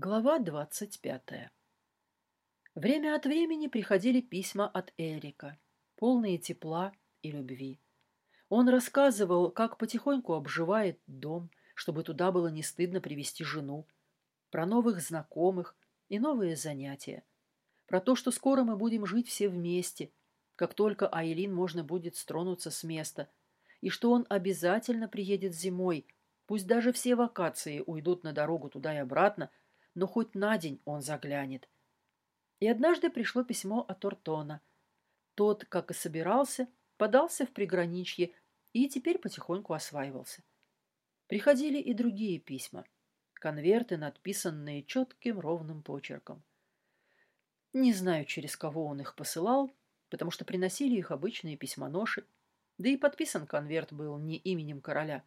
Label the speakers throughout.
Speaker 1: Глава двадцать пятая. Время от времени приходили письма от Эрика, полные тепла и любви. Он рассказывал, как потихоньку обживает дом, чтобы туда было не стыдно привести жену, про новых знакомых и новые занятия, про то, что скоро мы будем жить все вместе, как только Айлин можно будет стронуться с места, и что он обязательно приедет зимой, пусть даже все вакации уйдут на дорогу туда и обратно, но хоть на день он заглянет. И однажды пришло письмо от Ортона. Тот, как и собирался, подался в приграничье и теперь потихоньку осваивался. Приходили и другие письма, конверты, надписанные четким ровным почерком. Не знаю, через кого он их посылал, потому что приносили их обычные письмоноши, да и подписан конверт был не именем короля.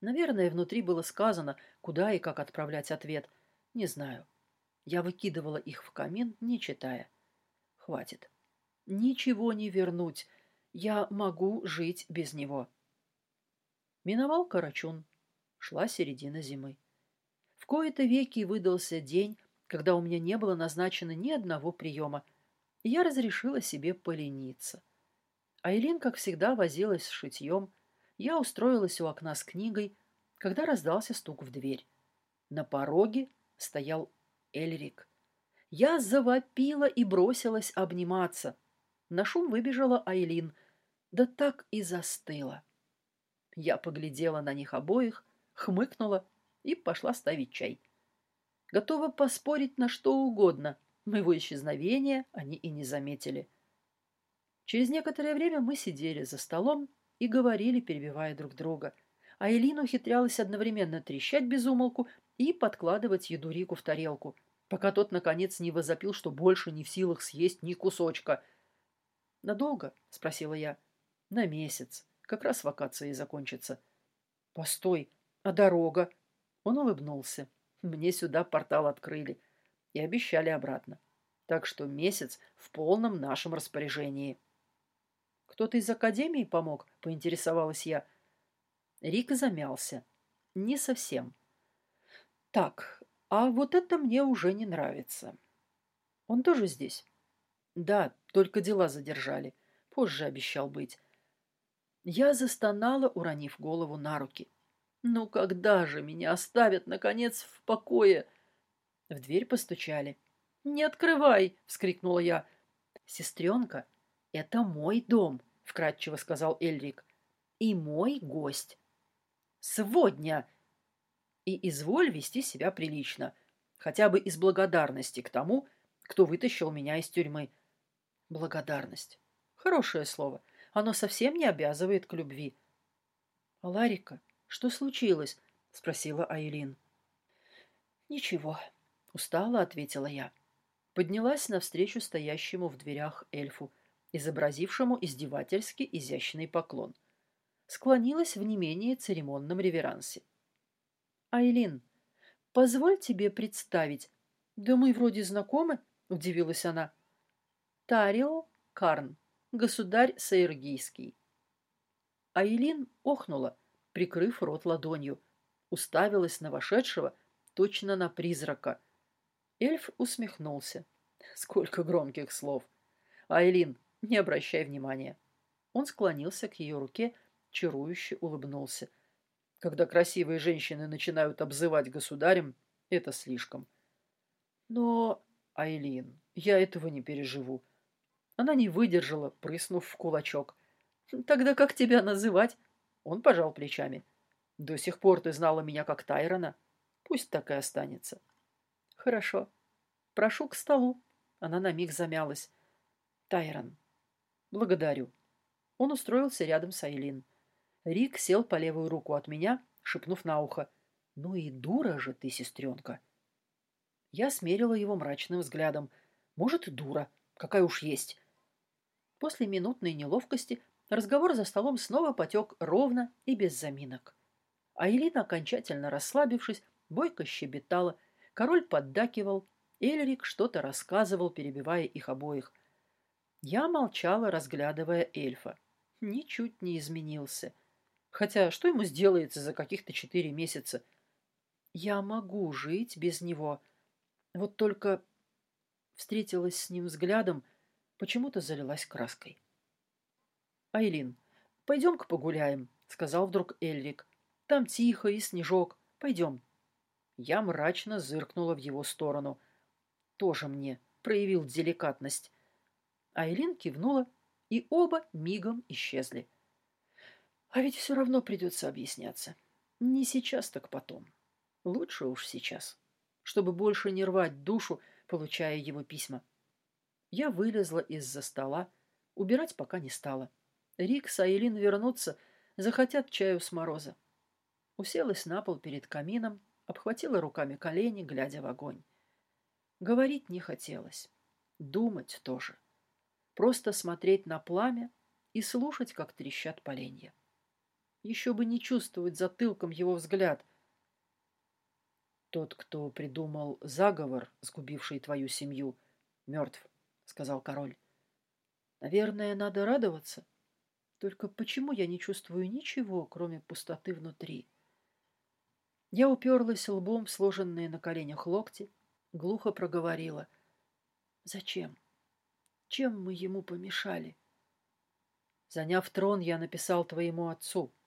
Speaker 1: Наверное, внутри было сказано, куда и как отправлять ответ – не знаю. Я выкидывала их в камин, не читая. Хватит. Ничего не вернуть. Я могу жить без него. Миновал Карачун. Шла середина зимы. В кои-то веки выдался день, когда у меня не было назначено ни одного приема, и я разрешила себе полениться. Айлин, как всегда, возилась с шитьем. Я устроилась у окна с книгой, когда раздался стук в дверь. На пороге стоял Эльрик. Я завопила и бросилась обниматься. На шум выбежала Айлин, да так и застыла. Я поглядела на них обоих, хмыкнула и пошла ставить чай. Готова поспорить на что угодно. Моего исчезновения они и не заметили. Через некоторое время мы сидели за столом и говорили, перебивая друг друга. Айлин ухитрялась одновременно трещать без умолку и подкладывать еду Рику в тарелку, пока тот, наконец, не возопил, что больше не в силах съесть ни кусочка. «Надолго?» — спросила я. «На месяц. Как раз вакации закончатся». «Постой, а дорога?» Он улыбнулся. «Мне сюда портал открыли и обещали обратно. Так что месяц в полном нашем распоряжении». «Кто-то из академии помог?» — поинтересовалась я. Рик замялся. «Не совсем». Так, а вот это мне уже не нравится. Он тоже здесь? Да, только дела задержали. Позже обещал быть. Я застонала, уронив голову на руки. Ну когда же меня оставят, наконец, в покое? В дверь постучали. «Не открывай!» — вскрикнула я. «Сестренка, это мой дом», — вкратчиво сказал Эльрик. «И мой гость». «Сегодня!» И изволь вести себя прилично, хотя бы из благодарности к тому, кто вытащил меня из тюрьмы. Благодарность. Хорошее слово. Оно совсем не обязывает к любви. — Ларика, что случилось? — спросила Айлин. — Ничего, — устало ответила я. Поднялась навстречу стоящему в дверях эльфу, изобразившему издевательски изящный поклон. Склонилась в не менее церемонном реверансе. Айлин, позволь тебе представить. Да мы вроде знакомы, удивилась она. Тарио Карн, государь Саиргийский. Айлин охнула, прикрыв рот ладонью, уставилась на вошедшего, точно на призрака. Эльф усмехнулся. Сколько громких слов. Айлин, не обращай внимания. Он склонился к ее руке, чарующе улыбнулся. — когда красивые женщины начинают обзывать государем, это слишком. Но, Айлин, я этого не переживу. Она не выдержала, прыснув в кулачок. Тогда как тебя называть? Он пожал плечами. До сих пор ты знала меня как Тайрона. Пусть так и останется. Хорошо. Прошу к столу. Она на миг замялась. Тайрон. Благодарю. Он устроился рядом с Айлин. Рик сел по левую руку от меня, шепнув на ухо. «Ну и дура же ты, сестренка!» Я смерила его мрачным взглядом. «Может, и дура. Какая уж есть!» После минутной неловкости разговор за столом снова потек ровно и без заминок. А Элина, окончательно расслабившись, бойко щебетала, король поддакивал, Эльрик что-то рассказывал, перебивая их обоих. Я молчала, разглядывая эльфа. Ничуть не изменился. Хотя что ему сделается за каких-то четыре месяца? Я могу жить без него, Вот только встретилась с ним взглядом, почему-то залилась краской. «Айлин, пойдем-ка погуляем», — сказал вдруг Эльрик. «Там тихо и снежок. Пойдем». Я мрачно зыркнула в его сторону. Тоже мне проявил деликатность. Айлин кивнула, и оба мигом исчезли. А ведь все равно придется объясняться. Не сейчас, так потом. Лучше уж сейчас, чтобы больше не рвать душу, получая его письма. Я вылезла из-за стола, убирать пока не стала. Рик с Айлин вернутся, захотят чаю с мороза. Уселась на пол перед камином, обхватила руками колени, глядя в огонь. Говорить не хотелось, думать тоже. Просто смотреть на пламя и слушать, как трещат поленья. Еще бы не чувствовать затылком его взгляд. Тот, кто придумал заговор, сгубивший твою семью, мертв, — сказал король. Наверное, надо радоваться. Только почему я не чувствую ничего, кроме пустоты внутри? Я уперлась лбом в сложенные на коленях локти, глухо проговорила. Зачем? Чем мы ему помешали? Заняв трон, я написал твоему отцу —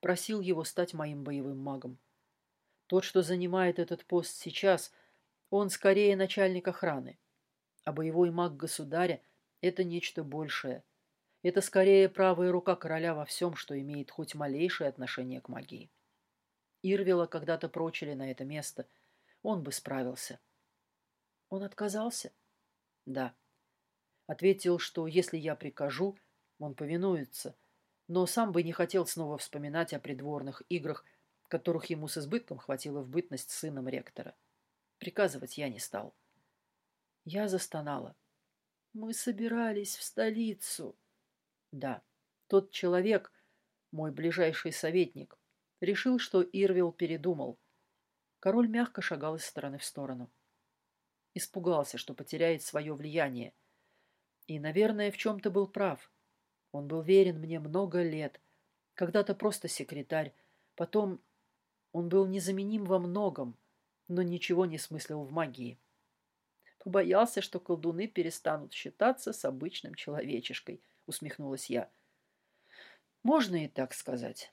Speaker 1: Просил его стать моим боевым магом. Тот, что занимает этот пост сейчас, он скорее начальник охраны. А боевой маг государя — это нечто большее. Это скорее правая рука короля во всем, что имеет хоть малейшее отношение к магии. Ирвела когда-то прочили на это место. Он бы справился. Он отказался? Да. Ответил, что если я прикажу, он повинуется — но сам бы не хотел снова вспоминать о придворных играх, которых ему с избытком хватило в бытность сыном ректора. Приказывать я не стал. Я застонала. Мы собирались в столицу. Да, тот человек, мой ближайший советник, решил, что Ирвил передумал. Король мягко шагал из стороны в сторону. Испугался, что потеряет свое влияние. И, наверное, в чем-то был прав. Он был верен мне много лет. Когда-то просто секретарь. Потом он был незаменим во многом, но ничего не смыслил в магии. Побоялся, что колдуны перестанут считаться с обычным человечешкой, усмехнулась я. Можно и так сказать.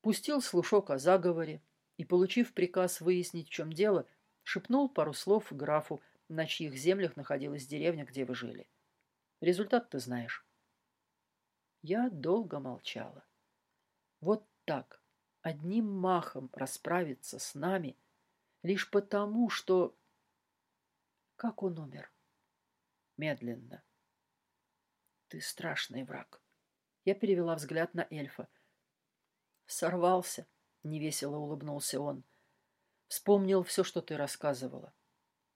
Speaker 1: Пустил слушок о заговоре и, получив приказ выяснить, в чем дело, шепнул пару слов графу, на чьих землях находилась деревня, где вы жили. Результат ты знаешь. Я долго молчала. Вот так, одним махом расправиться с нами, лишь потому, что... Как он умер? Медленно. Ты страшный враг. Я перевела взгляд на эльфа. Сорвался, невесело улыбнулся он. Вспомнил все, что ты рассказывала.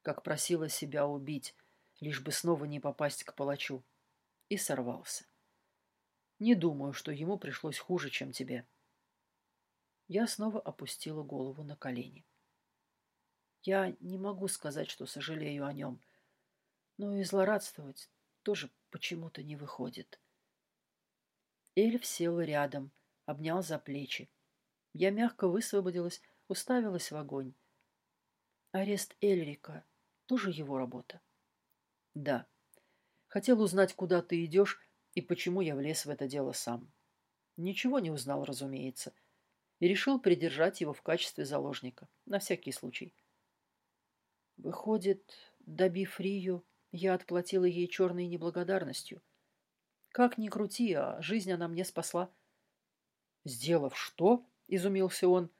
Speaker 1: Как просила себя убить, лишь бы снова не попасть к палачу. И сорвался. Не думаю, что ему пришлось хуже, чем тебе. Я снова опустила голову на колени. Я не могу сказать, что сожалею о нем, но и злорадствовать тоже почему-то не выходит. Эльф сел рядом, обнял за плечи. Я мягко высвободилась, уставилась в огонь. Арест Эльрика тоже его работа? Да. Хотел узнать, куда ты идешь, и почему я влез в это дело сам. Ничего не узнал, разумеется, и решил придержать его в качестве заложника, на всякий случай. Выходит, добив Рию, я отплатила ей черной неблагодарностью. Как ни крути, а жизнь она мне спасла. «Сделав что?» — изумился он.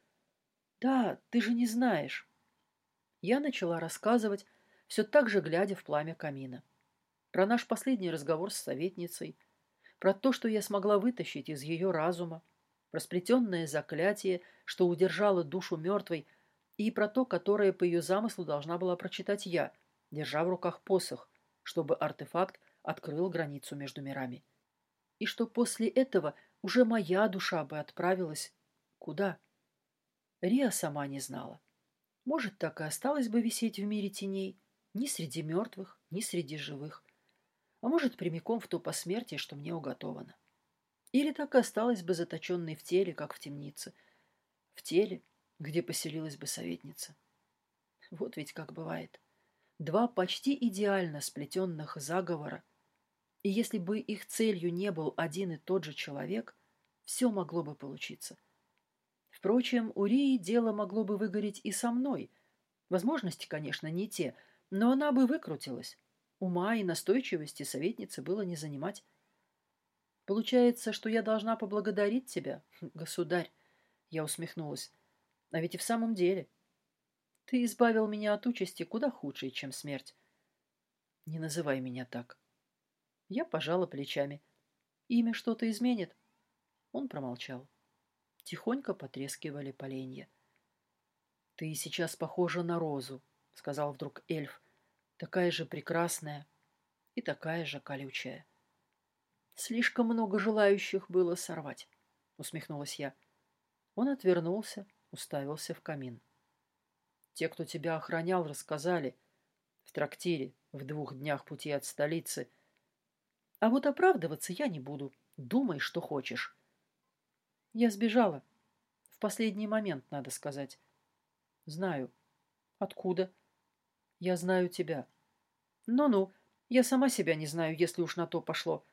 Speaker 1: «Да, ты же не знаешь». Я начала рассказывать, все так же глядя в пламя камина. Про наш последний разговор с советницей — про то, что я смогла вытащить из ее разума, про сплетенное заклятие, что удержало душу мертвой, и про то, которое по ее замыслу должна была прочитать я, держа в руках посох, чтобы артефакт открыл границу между мирами. И что после этого уже моя душа бы отправилась куда? Риа сама не знала. Может, так и осталась бы висеть в мире теней, ни среди мертвых, ни среди живых а может, прямиком в то посмертие, что мне уготовано. Или так и осталась бы заточенной в теле, как в темнице. В теле, где поселилась бы советница. Вот ведь как бывает. Два почти идеально сплетенных заговора. И если бы их целью не был один и тот же человек, все могло бы получиться. Впрочем, у Рии дело могло бы выгореть и со мной. Возможности, конечно, не те, но она бы выкрутилась. Ума и настойчивости советницы было не занимать. Получается, что я должна поблагодарить тебя, государь. Я усмехнулась. А ведь и в самом деле. Ты избавил меня от участи куда худшей, чем смерть. Не называй меня так. Я пожала плечами. Имя что-то изменит. Он промолчал. Тихонько потрескивали поленья. Ты сейчас похожа на розу, сказал вдруг эльф. Такая же прекрасная и такая же колючая. Слишком много желающих было сорвать, усмехнулась я. Он отвернулся, уставился в камин. Те, кто тебя охранял, рассказали. В трактире, в двух днях пути от столицы. А вот оправдываться я не буду. Думай, что хочешь. Я сбежала. В последний момент, надо сказать. Знаю. Откуда? Я знаю тебя. Ну-ну, я сама себя не знаю, если уж на то пошло.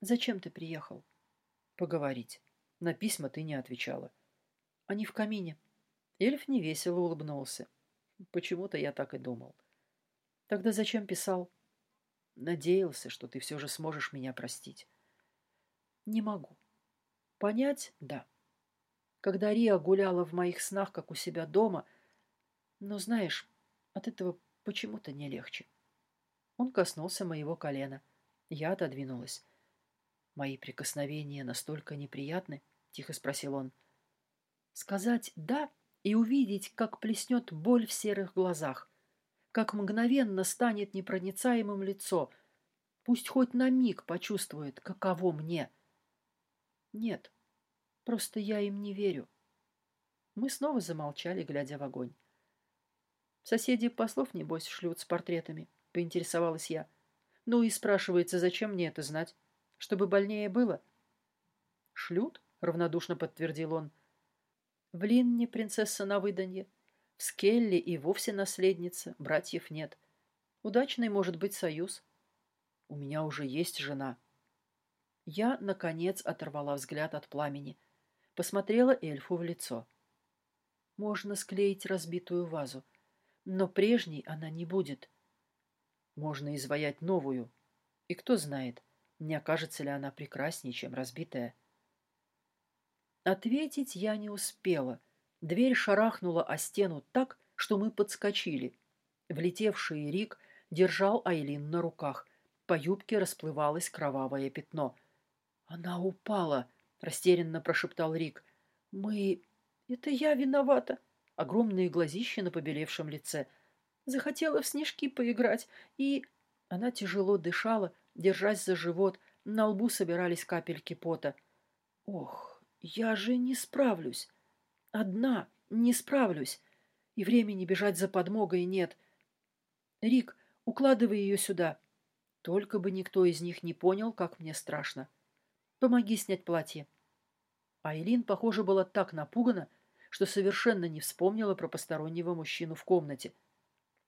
Speaker 1: Зачем ты приехал? Поговорить. На письма ты не отвечала. Они в камине. Эльф невесело улыбнулся. Почему-то я так и думал. Тогда зачем писал? Надеялся, что ты все же сможешь меня простить. Не могу. Понять — да. Когда Риа гуляла в моих снах, как у себя дома, но, знаешь, от этого почему-то не легче. Он коснулся моего колена. Я отодвинулась. «Мои прикосновения настолько неприятны?» — тихо спросил он. Сказать «да» и увидеть, как плеснет боль в серых глазах, как мгновенно станет непроницаемым лицо, пусть хоть на миг почувствует, каково мне. Нет, просто я им не верю. Мы снова замолчали, глядя в огонь. Соседи послов, небось, шлют с портретами, поинтересовалась я. Ну и спрашивается, зачем мне это знать? Чтобы больнее было? Шлют? Равнодушно подтвердил он. В Линне принцесса на выданье. В Скелле и вовсе наследница, братьев нет. Удачный может быть союз. У меня уже есть жена. Я, наконец, оторвала взгляд от пламени. Посмотрела эльфу в лицо. Можно склеить разбитую вазу, но прежней она не будет. Можно изваять новую. И кто знает, не окажется ли она прекраснее, чем разбитая. Ответить я не успела. Дверь шарахнула о стену так, что мы подскочили. Влетевший Рик держал Айлин на руках. По юбке расплывалось кровавое пятно. «Она упала!» — растерянно прошептал Рик. «Мы... Это я виновата!» Огромные глазища на побелевшем лице. «Захотела в снежки поиграть, и...» Она тяжело дышала, держась за живот. На лбу собирались капельки пота. «Ох!» Я же не справлюсь. Одна не справлюсь. И времени бежать за подмогой нет. Рик, укладывай ее сюда. Только бы никто из них не понял, как мне страшно. Помоги снять платье. Айлин, похоже, была так напугана, что совершенно не вспомнила про постороннего мужчину в комнате.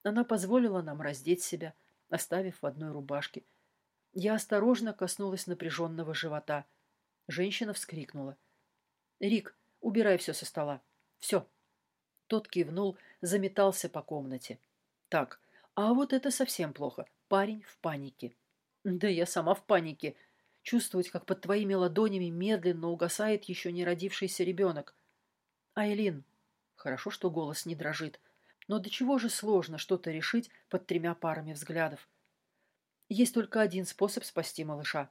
Speaker 1: Она позволила нам раздеть себя, оставив в одной рубашке. Я осторожно коснулась напряженного живота. Женщина вскрикнула — «Рик, убирай все со стола. Все». Тот кивнул, заметался по комнате. «Так, а вот это совсем плохо. Парень в панике». «Да я сама в панике. Чувствовать, как под твоими ладонями медленно угасает еще не родившийся ребенок. Айлин, хорошо, что голос не дрожит, но до чего же сложно что-то решить под тремя парами взглядов. Есть только один способ спасти малыша.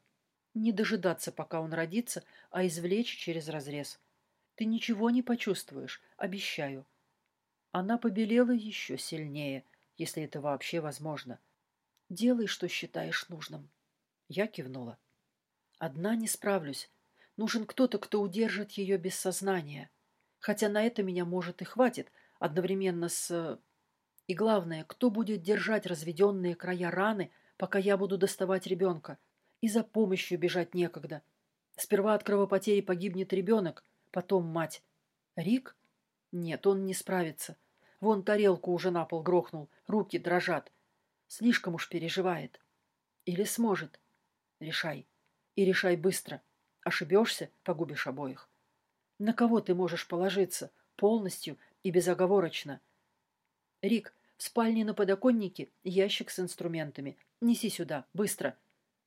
Speaker 1: Не дожидаться, пока он родится, а извлечь через разрез. Ты ничего не почувствуешь, обещаю. Она побелела еще сильнее, если это вообще возможно. Делай, что считаешь нужным. Я кивнула. Одна не справлюсь. Нужен кто-то, кто удержит ее без сознания. Хотя на это меня, может, и хватит, одновременно с... И главное, кто будет держать разведенные края раны, пока я буду доставать ребенка? И за помощью бежать некогда. Сперва от кровопотери погибнет ребенок, потом мать. Рик? Нет, он не справится. Вон тарелку уже на пол грохнул, руки дрожат. Слишком уж переживает. Или сможет. Решай. И решай быстро. Ошибешься — погубишь обоих. На кого ты можешь положиться? Полностью и безоговорочно. Рик, в спальне на подоконнике ящик с инструментами. Неси сюда, быстро.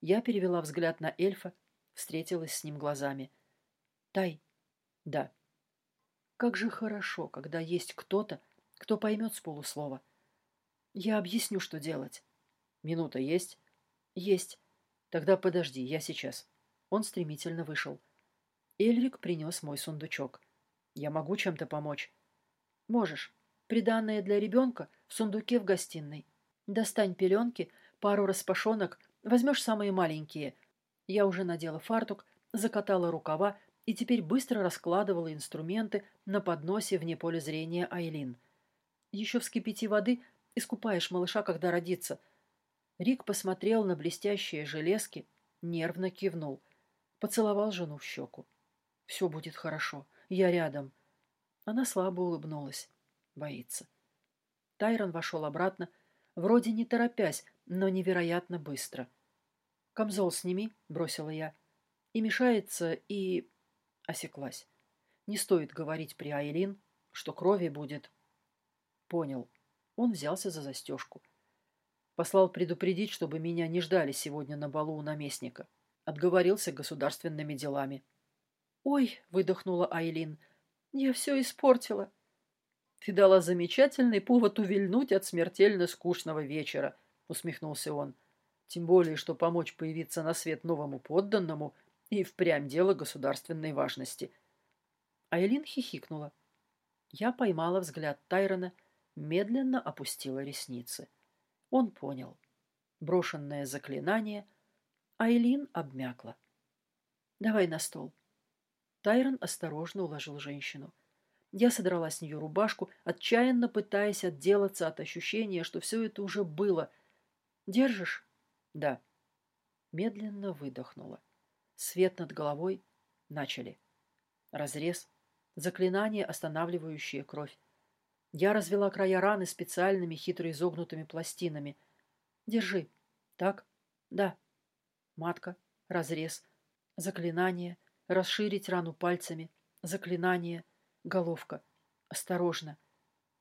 Speaker 1: Я перевела взгляд на эльфа, встретилась с ним глазами. Тай. Да. Как же хорошо, когда есть кто-то, кто поймет с полуслова. Я объясню, что делать. Минута есть? Есть. Тогда подожди, я сейчас. Он стремительно вышел. Эльрик принес мой сундучок. Я могу чем-то помочь? Можешь. Приданное для ребенка в сундуке в гостиной. Достань пеленки, пару распашонок, возьмешь самые маленькие. Я уже надела фартук, закатала рукава и теперь быстро раскладывала инструменты на подносе вне поля зрения Айлин — еще вскипяти воды, искупаешь малыша, когда родится. Рик посмотрел на блестящие железки, нервно кивнул. Поцеловал жену в щеку. Все будет хорошо. Я рядом. Она слабо улыбнулась. Боится. Тайрон вошел обратно, вроде не торопясь, но невероятно быстро. «Камзол сними», — бросила я. «И мешается, и...» Осеклась. Не стоит говорить при Айлин, что крови будет Понял. Он взялся за застежку. Послал предупредить, чтобы меня не ждали сегодня на балу у наместника. Отговорился государственными делами. «Ой!» — выдохнула Айлин. «Я все испортила». «Ты дала замечательный повод увильнуть от смертельно скучного вечера», — усмехнулся он. «Тем более, что помочь появиться на свет новому подданному и впрямь дело государственной важности». Айлин хихикнула. Я поймала взгляд Тайрона медленно опустила ресницы. Он понял. Брошенное заклинание. Айлин обмякла. «Давай на стол». Тайрон осторожно уложил женщину. Я содрала с нее рубашку, отчаянно пытаясь отделаться от ощущения, что все это уже было. «Держишь?» «Да». Медленно выдохнула. Свет над головой. Начали. Разрез. Заклинание, останавливающее кровь. Я развела края раны специальными хитро изогнутыми пластинами. Держи. Так? Да. Матка. Разрез. Заклинание. Расширить рану пальцами. Заклинание. Головка. Осторожно.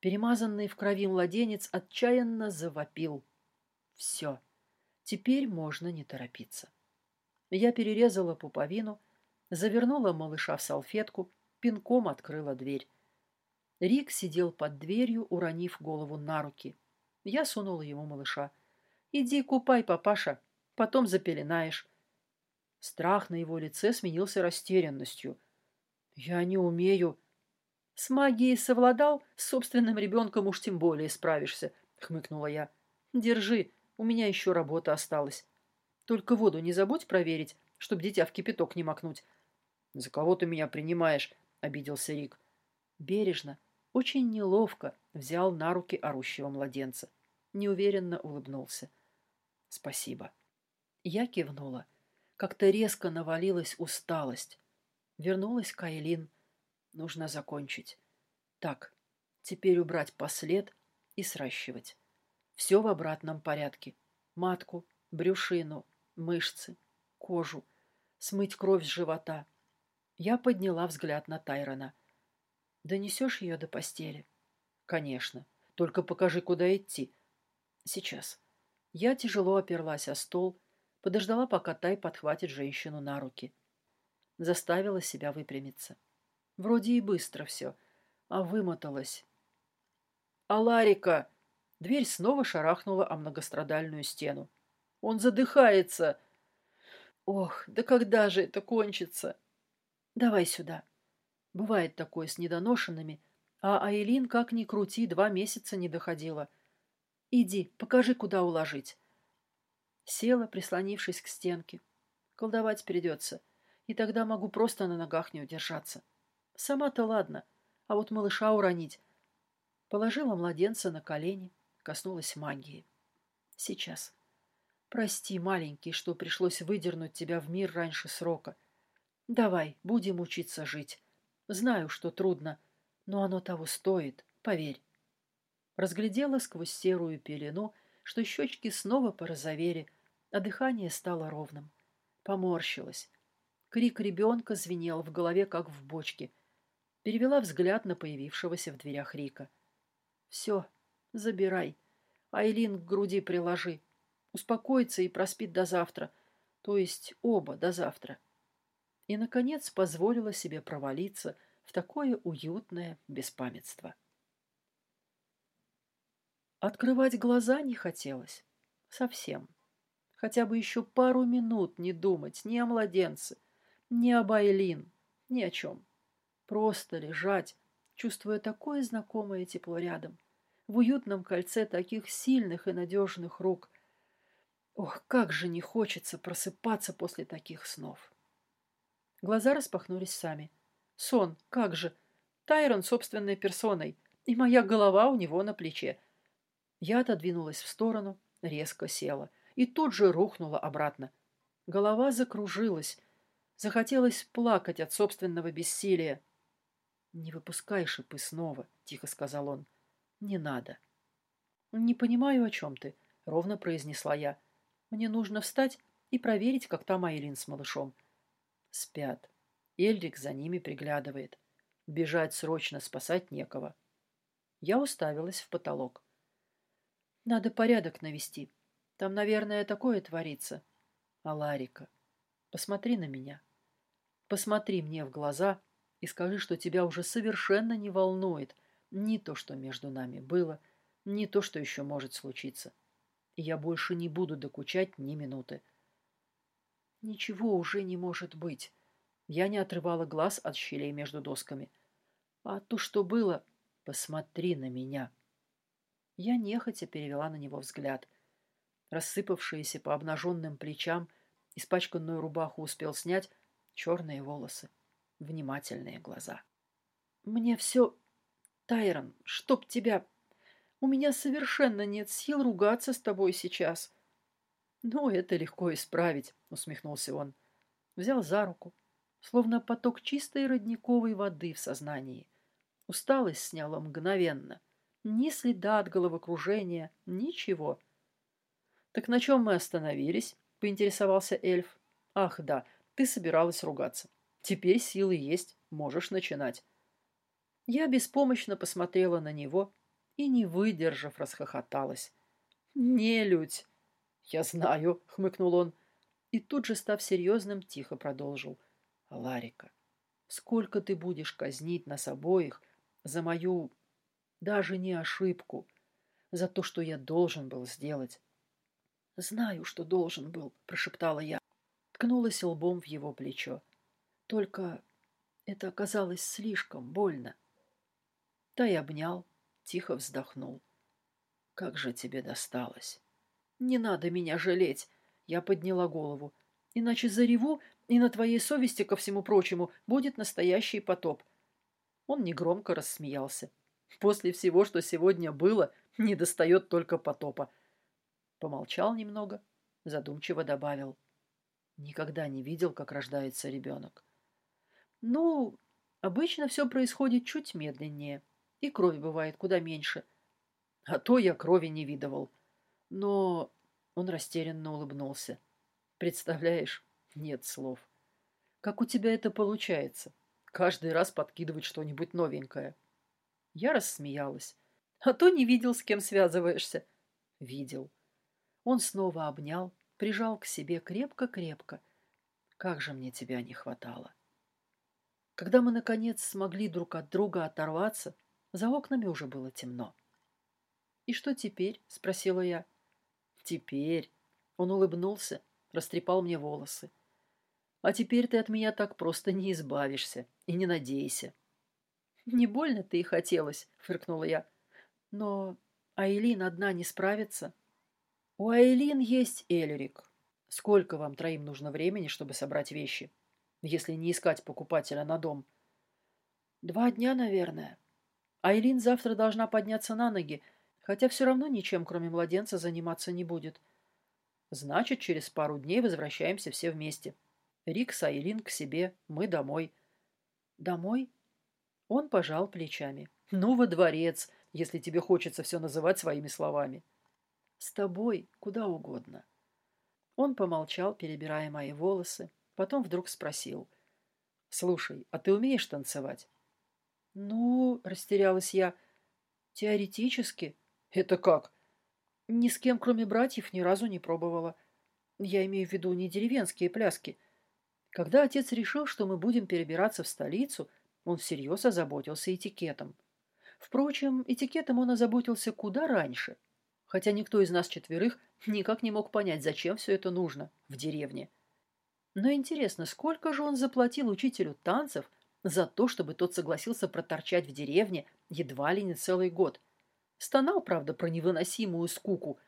Speaker 1: Перемазанный в крови младенец отчаянно завопил. Все. Теперь можно не торопиться. Я перерезала пуповину, завернула малыша в салфетку, пинком открыла дверь. Рик сидел под дверью, уронив голову на руки. Я сунула ему малыша. «Иди купай, папаша, потом запеленаешь». Страх на его лице сменился растерянностью. «Я не умею». «С магией совладал, с собственным ребенком уж тем более справишься», — хмыкнула я. «Держи, у меня еще работа осталась. Только воду не забудь проверить, чтоб дитя в кипяток не макнуть». «За кого ты меня принимаешь?» — обиделся Рик. Бережно, очень неловко взял на руки орущего младенца. Неуверенно улыбнулся. «Спасибо». Я кивнула. Как-то резко навалилась усталость. Вернулась Кайлин. Нужно закончить. Так, теперь убрать послед и сращивать. Все в обратном порядке. Матку, брюшину, мышцы, кожу. Смыть кровь с живота. Я подняла взгляд на Тайрона. Донесешь ее до постели? Конечно. Только покажи, куда идти. Сейчас. Я тяжело оперлась о стол, подождала, пока Тай подхватит женщину на руки. Заставила себя выпрямиться. Вроде и быстро все, а вымоталась. «Аларика!» Дверь снова шарахнула о многострадальную стену. «Он задыхается!» «Ох, да когда же это кончится?» «Давай сюда!» Бывает такое с недоношенными, а Айлин, как ни крути, два месяца не доходила. Иди, покажи, куда уложить. Села, прислонившись к стенке. Колдовать придется, и тогда могу просто на ногах не удержаться. Сама-то ладно, а вот малыша уронить. Положила младенца на колени, коснулась магии. Сейчас. Прости, маленький, что пришлось выдернуть тебя в мир раньше срока. Давай, будем учиться жить. Знаю, что трудно, но оно того стоит, поверь. Разглядела сквозь серую пелену, что щечки снова порозовели, а дыхание стало ровным. Поморщилась. Крик ребенка звенел в голове, как в бочке. Перевела взгляд на появившегося в дверях Рика. «Все, забирай. Айлин к груди приложи. Успокоится и проспит до завтра. То есть оба до завтра». И, наконец, позволила себе провалиться в такое уютное беспамятство. Открывать глаза не хотелось. Совсем. Хотя бы еще пару минут не думать ни о младенце, ни об Айлин, ни о чем. Просто лежать, чувствуя такое знакомое тепло рядом, в уютном кольце таких сильных и надежных рук. Ох, как же не хочется просыпаться после таких снов. Глаза распахнулись сами. Сон, как же! Тайрон собственной персоной, и моя голова у него на плече — я отодвинулась в сторону, резко села и тут же рухнула обратно. Голова закружилась. Захотелось плакать от собственного бессилия. «Не выпускай шипы снова», — тихо сказал он. «Не надо». «Не понимаю, о чем ты», — ровно произнесла я. «Мне нужно встать и проверить, как там Айлин с малышом». Спят. Эльрик за ними приглядывает. Бежать срочно, спасать некого. Я уставилась в потолок. Надо порядок навести. Там, наверное, такое творится. А Ларика, посмотри на меня. Посмотри мне в глаза и скажи, что тебя уже совершенно не волнует ни то, что между нами было, ни то, что еще может случиться. И я больше не буду докучать ни минуты. Ничего уже не может быть. Я не отрывала глаз от щелей между досками. А то, что было, посмотри на меня. Я нехотя перевела на него взгляд. Рассыпавшиеся по обнаженным плечам, испачканную рубаху успел снять, черные волосы, внимательные глаза. «Мне все... Тайрон, чтоб тебя... У меня совершенно нет сил ругаться с тобой сейчас». «Ну, это легко исправить», — усмехнулся он. Взял за руку, словно поток чистой родниковой воды в сознании. Усталость сняла мгновенно — ни следа от головокружения, ничего. «Так на чем мы остановились?» — поинтересовался эльф. «Ах, да, ты собиралась ругаться. Теперь силы есть, можешь начинать». Я беспомощно посмотрела на него и, не выдержав, расхохоталась. «Нелюдь!» «Я знаю», — хмыкнул он. И тут же, став серьезным, тихо продолжил. «Ларика, сколько ты будешь казнить нас обоих за мою даже не ошибку, за то, что я должен был сделать. «Знаю, что должен был», — прошептала я. Ткнулась лбом в его плечо. Только это оказалось слишком больно. Тай обнял, тихо вздохнул. «Как же тебе досталось?» «Не надо меня жалеть!» Я подняла голову. «Иначе зареву, и на твоей совести, ко всему прочему, будет настоящий потоп». Он негромко рассмеялся. После всего, что сегодня было, не достает только потопа. Помолчал немного, задумчиво добавил. Никогда не видел, как рождается ребенок. Ну, обычно все происходит чуть медленнее, и крови бывает куда меньше. А то я крови не видывал. Но он растерянно улыбнулся. Представляешь, нет слов. Как у тебя это получается? Каждый раз подкидывать что-нибудь новенькое. Я рассмеялась. А то не видел, с кем связываешься. Видел. Он снова обнял, прижал к себе крепко-крепко. Как же мне тебя не хватало. Когда мы, наконец, смогли друг от друга оторваться, за окнами уже было темно. «И что теперь?» — спросила я. «Теперь». Он улыбнулся, растрепал мне волосы. «А теперь ты от меня так просто не избавишься. И не надейся. «Не больно-то и хотелось», — фыркнула я. «Но Айлин одна не справится». «У Айлин есть Эльрик. Сколько вам троим нужно времени, чтобы собрать вещи, если не искать покупателя на дом?» «Два дня, наверное. Айлин завтра должна подняться на ноги, хотя все равно ничем, кроме младенца, заниматься не будет. Значит, через пару дней возвращаемся все вместе. Рик с Айлин к себе, мы домой». «Домой?» Он пожал плечами. «Ну, во дворец. если тебе хочется все называть своими словами. С тобой куда угодно. Он помолчал, перебирая мои волосы, потом вдруг спросил. «Слушай, а ты умеешь танцевать?» «Ну, — растерялась я, — теоретически». «Это как?» «Ни с кем, кроме братьев, ни разу не пробовала. Я имею в виду не деревенские пляски. Когда отец решил, что мы будем перебираться в столицу, он всерьез озаботился этикетом. Впрочем, этикетом он озаботился куда раньше, хотя никто из нас четверых никак не мог понять, зачем все это нужно в деревне. Но интересно, сколько же он заплатил учителю танцев за то, чтобы тот согласился проторчать в деревне едва ли не целый год? Стонал, правда, про невыносимую скуку,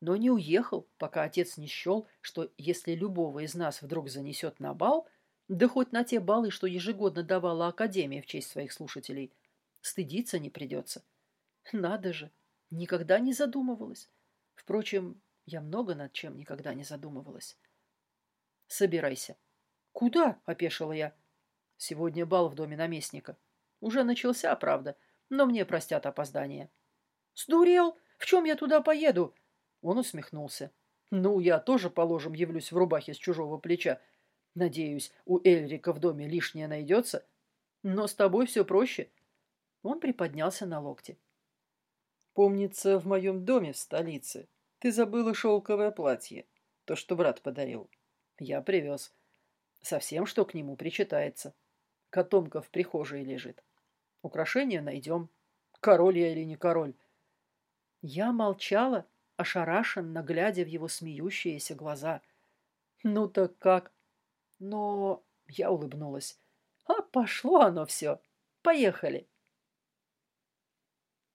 Speaker 1: но не уехал, пока отец не счел, что если любого из нас вдруг занесет на бал, да хоть на те баллы, что ежегодно давала Академия в честь своих слушателей, стыдиться не придется. Надо же, никогда не задумывалась. Впрочем, я много над чем никогда не задумывалась. Собирайся. Куда? — опешила я. Сегодня бал в доме наместника. Уже начался, правда, но мне простят опоздание. Сдурел? В чем я туда поеду? Он усмехнулся. Ну, я тоже, положим, явлюсь в рубахе с чужого плеча. Надеюсь, у Эльрика в доме лишнее найдется. Но с тобой все проще. Он приподнялся на локте. Помнится, в моем доме в столице ты забыла шелковое платье, то, что брат подарил. Я привез. Совсем, что к нему причитается. Котомка в прихожей лежит. Украшение найдем. Король я или не король? Я молчала, ошарашенно глядя в его смеющиеся глаза. «Ну так как?» «Но...» — я улыбнулась. «А пошло оно все. Поехали!»